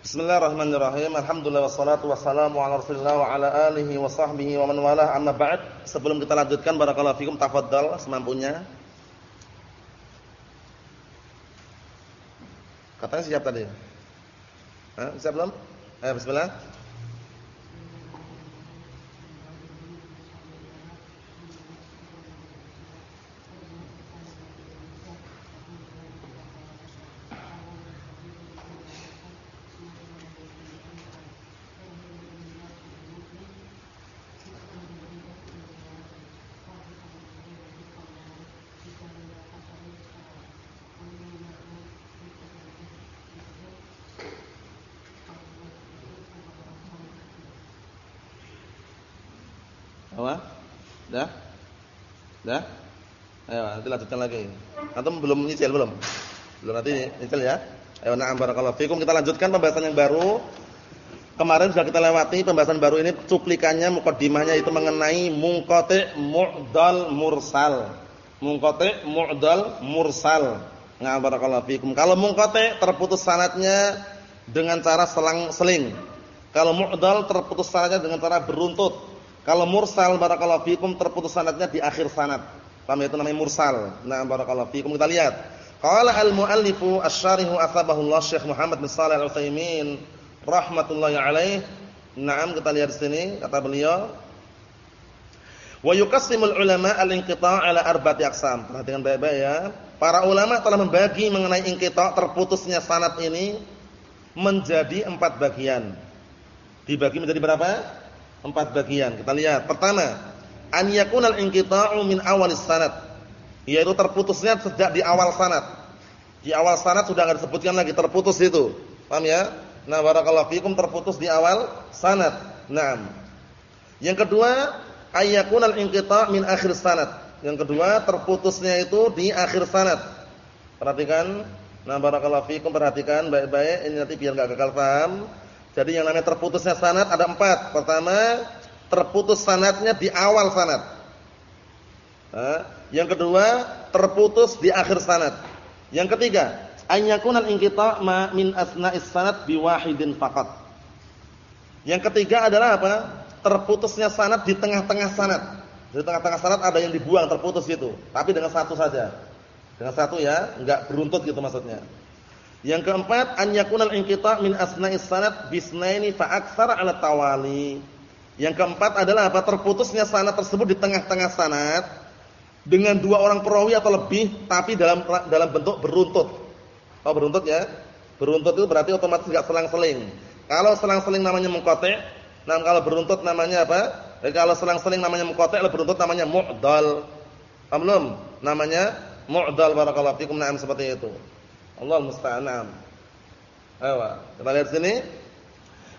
Bismillahirrahmanirrahim. Alhamdulillah wassalatu wassalamu ala Rasulillah wa ala alihi wa sahbihi wa man walah. Amma ba'd. Sebelum kita lanjutkan barakallahu fikum tafadhal semampunya. Katanya siap tadi. Hah, siap belum? Ayo bismillah. Apa? Dah? Dah? Ayo, nanti lanjutkan lagi. Antum belum nyicil belum? Belum nanti nyicil ya. Ayo na'am barakallahu fikum. Kita lanjutkan pembahasan yang baru. Kemarin sudah kita lewati pembahasan baru ini cuplikannya mukadimahnya itu mengenai munqati' mu'dal mursal. Munqati' mu'dal mursal. Na'am barakallahu fikum. Kalau munqati' terputus sanatnya dengan cara selang-seling. Kalau mu'dal terputus sanatnya dengan cara beruntut. Kalau mursal barakallahu fikum terputus sanadnya di akhir sanad. Paham itu namanya mursal. Nah, barakallahu fikum kita lihat. Qala al-muallifu asy-syarihu Allah Syekh Muhammad bin Shalih Al-Utsaimin rahmatullahi alaih. Naam kita lihat di sini kata beliau Wa yuqassimul ulama al-inqita' ala arba'ati aqsam. Perhatikan baik-baik ya. Para ulama telah membagi mengenai inqita' terputusnya sanad ini menjadi empat bagian. Dibagi menjadi berapa? Empat bagian. Kita lihat. Pertama, an yakunal inqita'u min awalis sanad. Yaitu terputusnya sejak di awal sanad. Di awal sanad sudah enggak disebutkan lagi terputus itu. Paham ya? Nah, barakallahu fikum terputus di awal sanad. Naam. Yang kedua, ayyakunal inqita' min akhir sanad. Yang kedua, terputusnya itu di akhir sanad. Perhatikan. Nah, barakallahu fikum perhatikan baik-baik ini nanti biar enggak gagal paham. Jadi yang namanya terputusnya sanad ada empat. Pertama, terputus sanadnya di awal sanad. Yang kedua, terputus di akhir sanad. Yang ketiga, anyakunan ingkita ma min asna'is sanad biwahidin faqat. Yang ketiga adalah apa? Terputusnya sanad di tengah-tengah sanad. Di tengah-tengah sanad ada yang dibuang terputus itu, tapi dengan satu saja. Dengan satu ya, enggak beruntut gitu maksudnya. Yang keempat, an yakunal inqita' min asna'is sanad bisnaini fa aktsara 'ala tawali. Yang keempat adalah apa? Terputusnya sanad tersebut di tengah-tengah sanad dengan dua orang perawi atau lebih tapi dalam dalam bentuk beruntut. Oh, beruntut ya? Beruntut itu berarti otomatis enggak selang-seling. Kalau selang-seling namanya munqati', nah kalau beruntut namanya apa? Eh, kalau selang-seling namanya munqati', kalau beruntut namanya mu'dal. Paham belum? Namanya mu'dal barakallahu fikum. Naam seperti itu. Allah musta'an. Ayo, kita lihat sini.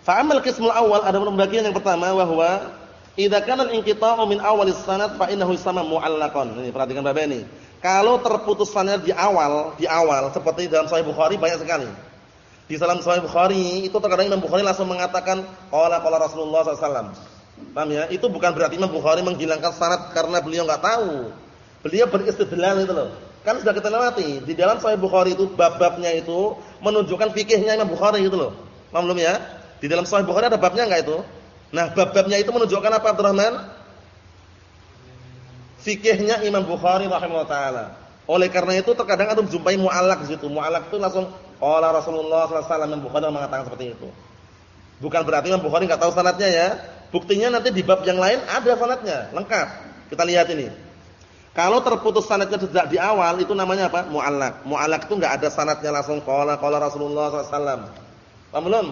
Fa amal qismul awal ada pembagian yang pertama bahwa idza kana al-inqita'u min awalis sanad fa innahu yusamma mu'allaqan. Ini perhatikan Bapak ini. Kalau terputus sanad di awal, di awal seperti dalam Sahih Bukhari banyak sekali. Di dalam Sahih Bukhari itu terkadang Imam Bukhari langsung mengatakan qala qala Rasulullah SAW. Paham ya? Itu bukan berarti Imam Bukhari menghilangkan sanad karena beliau enggak tahu. Beliau beristidlal itu loh. Kan sudah kita lewati di dalam Sahih Bukhari itu bab-babnya itu menunjukkan fikihnya Imam Bukhari gitu loh. Belum ya? Di dalam Sahih Bukhari ada babnya enggak itu? Nah, bab-babnya itu menunjukkan apa Abdurrahman? Fikihnya Imam Bukhari rahimahullah taala. Oleh karena itu terkadang antum jumpai mu'allaq di situ. Mu'allaq itu langsung qala Rasulullah sallallahu alaihi wasallam Imam Bukhari mengatakan seperti itu. Bukan berarti Imam Bukhari enggak tahu sanadnya ya. Buktinya nanti di bab yang lain ada sanadnya, lengkap. Kita lihat ini. Kalau terputus sanadnya sejak di awal itu namanya apa? Mu'allaq. Mu'allaq itu enggak ada sanadnya langsung qala qala Rasulullah SAW. Paham belum?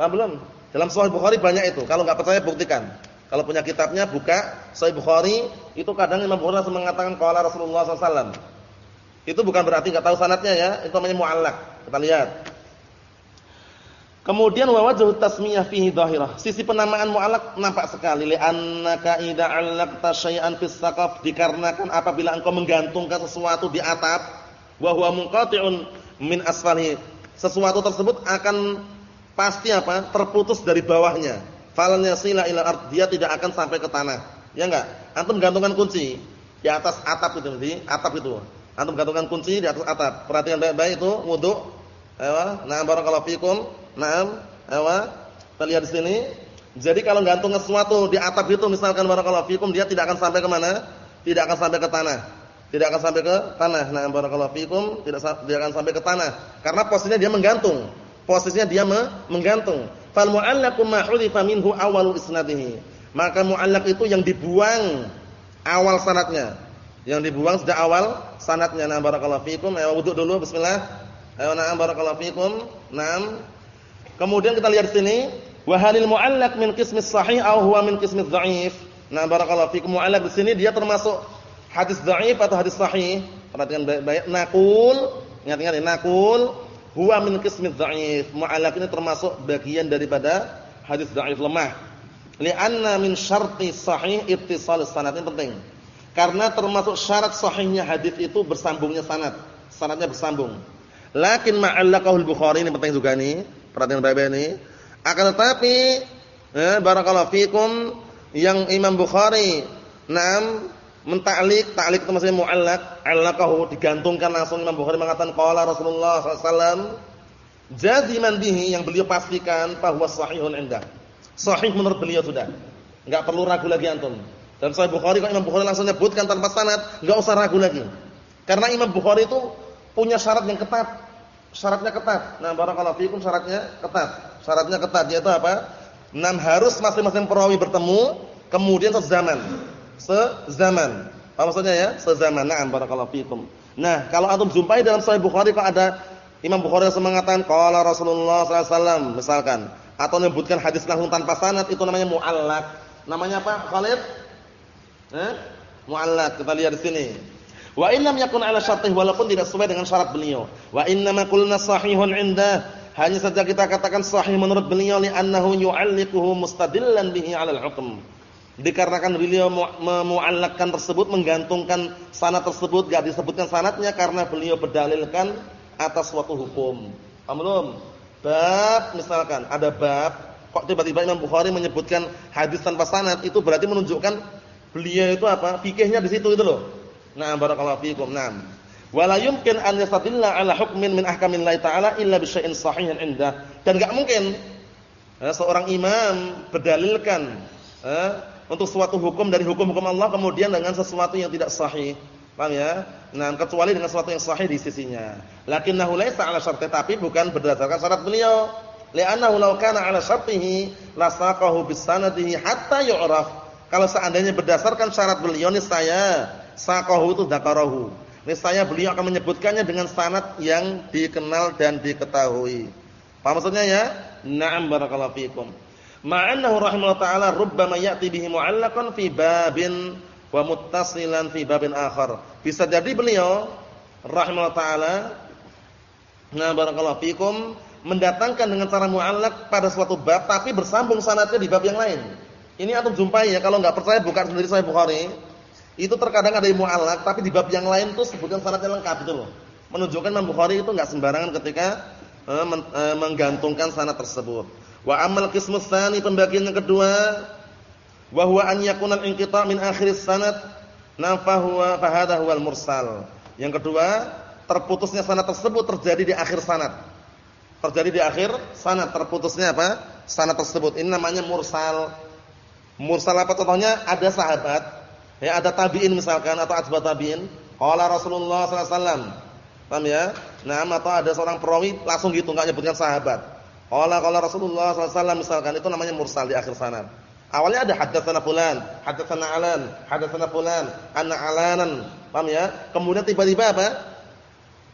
Paham belum? Dalam Sahih Bukhari banyak itu. Kalau enggak percaya buktikan. Kalau punya kitabnya buka Sahih Bukhari, itu kadang Imam Bukhari langsung mengatakan qala Rasulullah SAW. Itu bukan berarti enggak tahu sanadnya ya, itu namanya mu'allaq. Kita lihat. Kemudian wa wajhu tasmiyah fihi dhahirah. Sisi penamaan mu'allaq nampak sekali li'annaka idza 'allaqta syai'an fis saqaf dikarenakan apabila engkau menggantungkan sesuatu di atap wa huwa munqati'un min asfalihi. Sesuatu tersebut akan pasti apa? terputus dari bawahnya. Falan yasila ila ard, dia tidak akan sampai ke tanah. Ya enggak? Antum gantungkan kunci di atas atap itu di atap itu. Antum gantungkan kunci di atas atap. Perhatikan baik-baik itu wudu. Ayo, nah barakallahu fikum Naam, apa? Kita lihat di sini. Jadi kalau gantung sesuatu di atap itu misalkan barakallahu fikum dia tidak akan sampai ke mana? Tidak akan sampai ke tanah. Tidak akan sampai ke tanah. Nah, barakallahu fikum tidak tidak akan sampai ke tanah karena posisinya dia menggantung. Posisinya dia menggantung. Fal mu'allaqu ma hudifa minhu awwalu isnadihi. Maka mu'allaq itu yang dibuang awal sanatnya. Yang dibuang sejak awal sanatnya. Nah, barakallahu fikum. Ayo wudu dulu bismillah. Ayo na'am barakallahu fikum. Naam. Kemudian kita lihat sini, wa halil mu'allaq min qismis sahih aw huwa min qismis dha'if. Nah, barakallahu fikum mu'allaq di sini dia termasuk hadis dha'if atau hadis sahih. Perhatikan baik-baik. Naqul, ingat-ingat naqul huwa min qismi dha'if. Mu'allaq ini termasuk bagian daripada hadis dha'if lemah. Li'anna min syarti sahih ittisal sanad. Ini penting. Karena termasuk syarat sahihnya hadis itu bersambungnya sanad. Sanadnya bersambung. Lakin ma'allaqahu al-Bukhari ini penting juga nih. Perhatikan baik-baik ini. Akan tetapi eh, barakallahu fikum yang Imam Bukhari Naam mentaklik, taklik itu maksudnya muallak, allaqahu digantungkan langsung Imam Bukhari mengatakan qala Rasulullah sallallahu jaziman bihi yang beliau pastikan bahwa sahihun indah. Sahih menurut beliau sudah. Enggak perlu ragu lagi antum. Dan Sahih Bukhari kalau Imam Bukhari langsung nyebutkan tanpa sanad, enggak usah ragu lagi. Karena Imam Bukhari itu punya syarat yang ketat. Syaratnya ketat. Nah, barakallahu fikum syaratnya ketat. Syaratnya ketat yaitu apa? Enam harus masing-masing perawi bertemu kemudian sezaman sezaman. Apa maksudnya ya? Sezaman. Na'am barakallahu fikum. Nah, kalau antum jumpai dalam Sahih Bukhari kok ada Imam Bukhari yang mengatakan qala Rasulullah sallallahu alaihi wasallam misalkan atau menyebutkan hadis langsung tanpa sanad itu namanya muallaq. Namanya apa? Khalid? Eh? Muallaq. Kita lihat di sini. Wa in lam yakun ala syartih walaupun tidak sesuai dengan syarat beliau. Wa inna ma sahihun indah. Hanya saja kita katakan sahih menurut beliau li annahu yu'alliquhu mustadillan bihi 'ala al-hukm. Dikarenakan beliau memu'allakkan tersebut, menggantungkan sanad tersebut, gak disebutkan sanadnya karena beliau berdalilkan atas suatu hukum. Paham? Bab misalkan ada bab, kok tiba-tiba Imam Bukhari menyebutkan hadis tanpa sanad, itu berarti menunjukkan beliau itu apa? Fikihnya di situ itu loh. Nah, barakallahu fiikum. Naam. Wala yumkin an yastadilla ala hukmin min ahkamillahi ta'ala illa bi syai'in sahihin indah. Dan enggak mungkin eh, seorang imam berdalilkan eh, untuk suatu hukum dari hukum-hukum Allah kemudian dengan sesuatu yang tidak sahih. Paham ya? Nah, kecuali dengan sesuatu yang sahih di sisinya. Lakinnahu laisa 'ala syarti tapi bukan berdasarkan syarat beliau. Li'annahu law kana 'ala syartihi lasaqahu bisanadihi hatta yu'raf. Kalau seandainya berdasarkan syarat beliau nih saya saqahu itu dzakarahu. saya beliau akan menyebutkannya dengan sanad yang dikenal dan diketahui. Paham maksudnya ya? Na'am barakallahu fikum. Ma'annahu rahimahullah ta'ala rubbama ya'ti bihi mu'allaqan fi babin wa muttasilan fi babin akhar. Bisa jadi beliau rahimahullah ta'ala nah barakallahu fikum mendatangkan dengan cara mu'allaq pada suatu bab tapi bersambung sanadnya di bab yang lain. Ini antum jumpai ya kalau enggak percaya bukan sendiri saya Bukhari. Itu terkadang ada yang mu'allaq tapi di bab yang lain tuh sebutkan sanadnya lengkap itu loh. Menunjukkan Imam Bukhari itu enggak sembarangan ketika eh, eh, menggantungkan sanad tersebut. Wa amal qismus tsani pembagian yang kedua wa huwa an yakuna al-inqita' min akhir sanad nafahuwa fa hadha huwal mursal. Yang kedua, terputusnya sanad tersebut terjadi di akhir sanad. Terjadi di akhir sanad terputusnya apa? Sanad tersebut. Ini namanya mursal. Mursal apa contohnya? Ada sahabat, ya ada tabi'in misalkan atau atba tabi'in, qala Rasulullah sallallahu alaihi wasallam. Paham ya? Nah, atau ada seorang perawi langsung gitu enggak nyebutkan sahabat. Qala qala Rasulullah SAW misalkan itu namanya mursal di akhir sanad. Awalnya ada haddatsana fulan, haddatsana alan, haddatsana fulan, anna alanan. Paham ya? Kemudian tiba-tiba apa?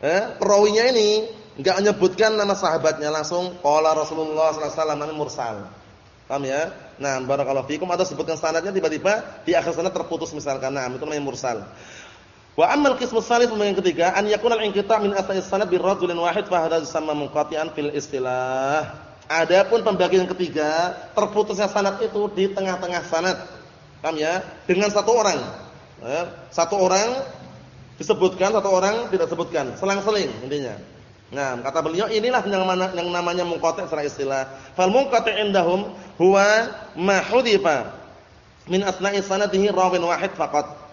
Eh, perawinya ini enggak menyebutkan nama sahabatnya langsung qala Rasulullah SAW namanya mursal. Paham ya? Nah, barakallahu fikum atau sebutkan sanadnya tiba-tiba di akhir sanad terputus misalkan. Nah, itu namanya mursal. Wa ammal qismu tsalits yang ketiga an yakuna al-inqita' min asal sanad bi rajulin wahid fa hadza yusamma munqati'an fil istilah. Adapun pembagian ketiga, terputusnya sanad itu di tengah-tengah sanad. Paham ya? Dengan satu orang. Ya, satu orang disebutkan, satu orang tidak sebutkan, selang-seling intinya. Nah, kata beliau inilah yang, mana, yang namanya munqati' secara istilah. Fal munqati' indahum huwa ma hudifa min asna'i sanadihi rawin wahid faqat.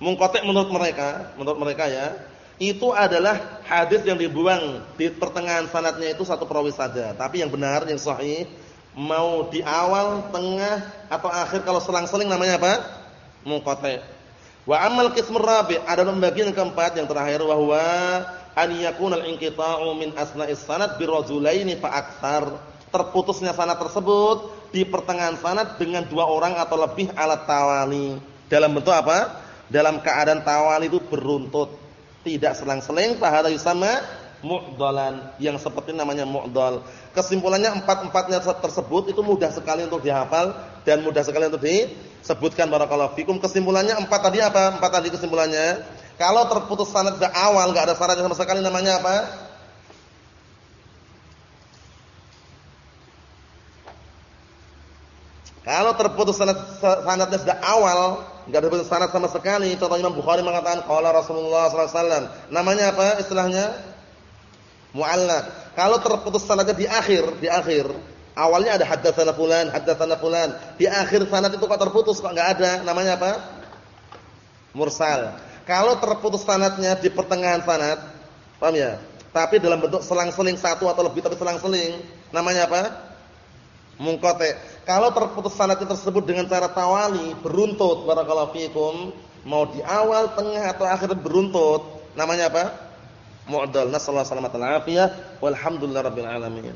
Mungkotek menurut mereka, menurut mereka ya, itu adalah hadis yang dibuang di pertengahan sanatnya itu satu perawi saja. Tapi yang benar yang sahih mau di awal, tengah atau akhir kalau selang-seling namanya apa? Munqati. Wa amal qismur rabi' ada pembagian keempat yang terakhir bahwa an yakuna al-inqita'u min asna'is sanad bi rajulaini fa aktsar. Terputusnya sanad tersebut di pertengahan sanad dengan dua orang atau lebih alat tawali. Dalam bentuk apa? Dalam keadaan tawali itu beruntut tidak selang-seling fahada yusama mu'dalan yang seperti namanya mu'dal. Kesimpulannya empat-empatnya tersebut itu mudah sekali untuk dihafal dan mudah sekali untuk disebutkan barakallahu fikum. Kesimpulannya empat tadi apa? Empat tadi kesimpulannya. Kalau terputus sanad dari awal enggak ada sanadnya sama sekali namanya apa? Kalau terputus sanad sanadnya sejak awal enggak ada sanad sama sekali. Contoh Imam Bukhari mengatakan qala Rasulullah sallallahu alaihi wasallam. Namanya apa istilahnya? Mu'allaq. Kalau terputus sanadnya di akhir, di akhir. Awalnya ada haddatsana fulan, haddatsana fulan. Di akhir sanad itu kok terputus kok enggak ada. Namanya apa? Mursal. Kalau terputus sanadnya di pertengahan sanad, paham ya? Tapi dalam bentuk selang-seling satu atau lebih tapi selang-seling, namanya apa? Mungkote. Kalau terputus sanadnya tersebut dengan cara tawali, beruntut barakallahu fikum, mau di awal, tengah atau akhir beruntut, namanya apa? Mu'dal. Nasallahu alaihi wasallam. Walhamdulillahirabbil alamin.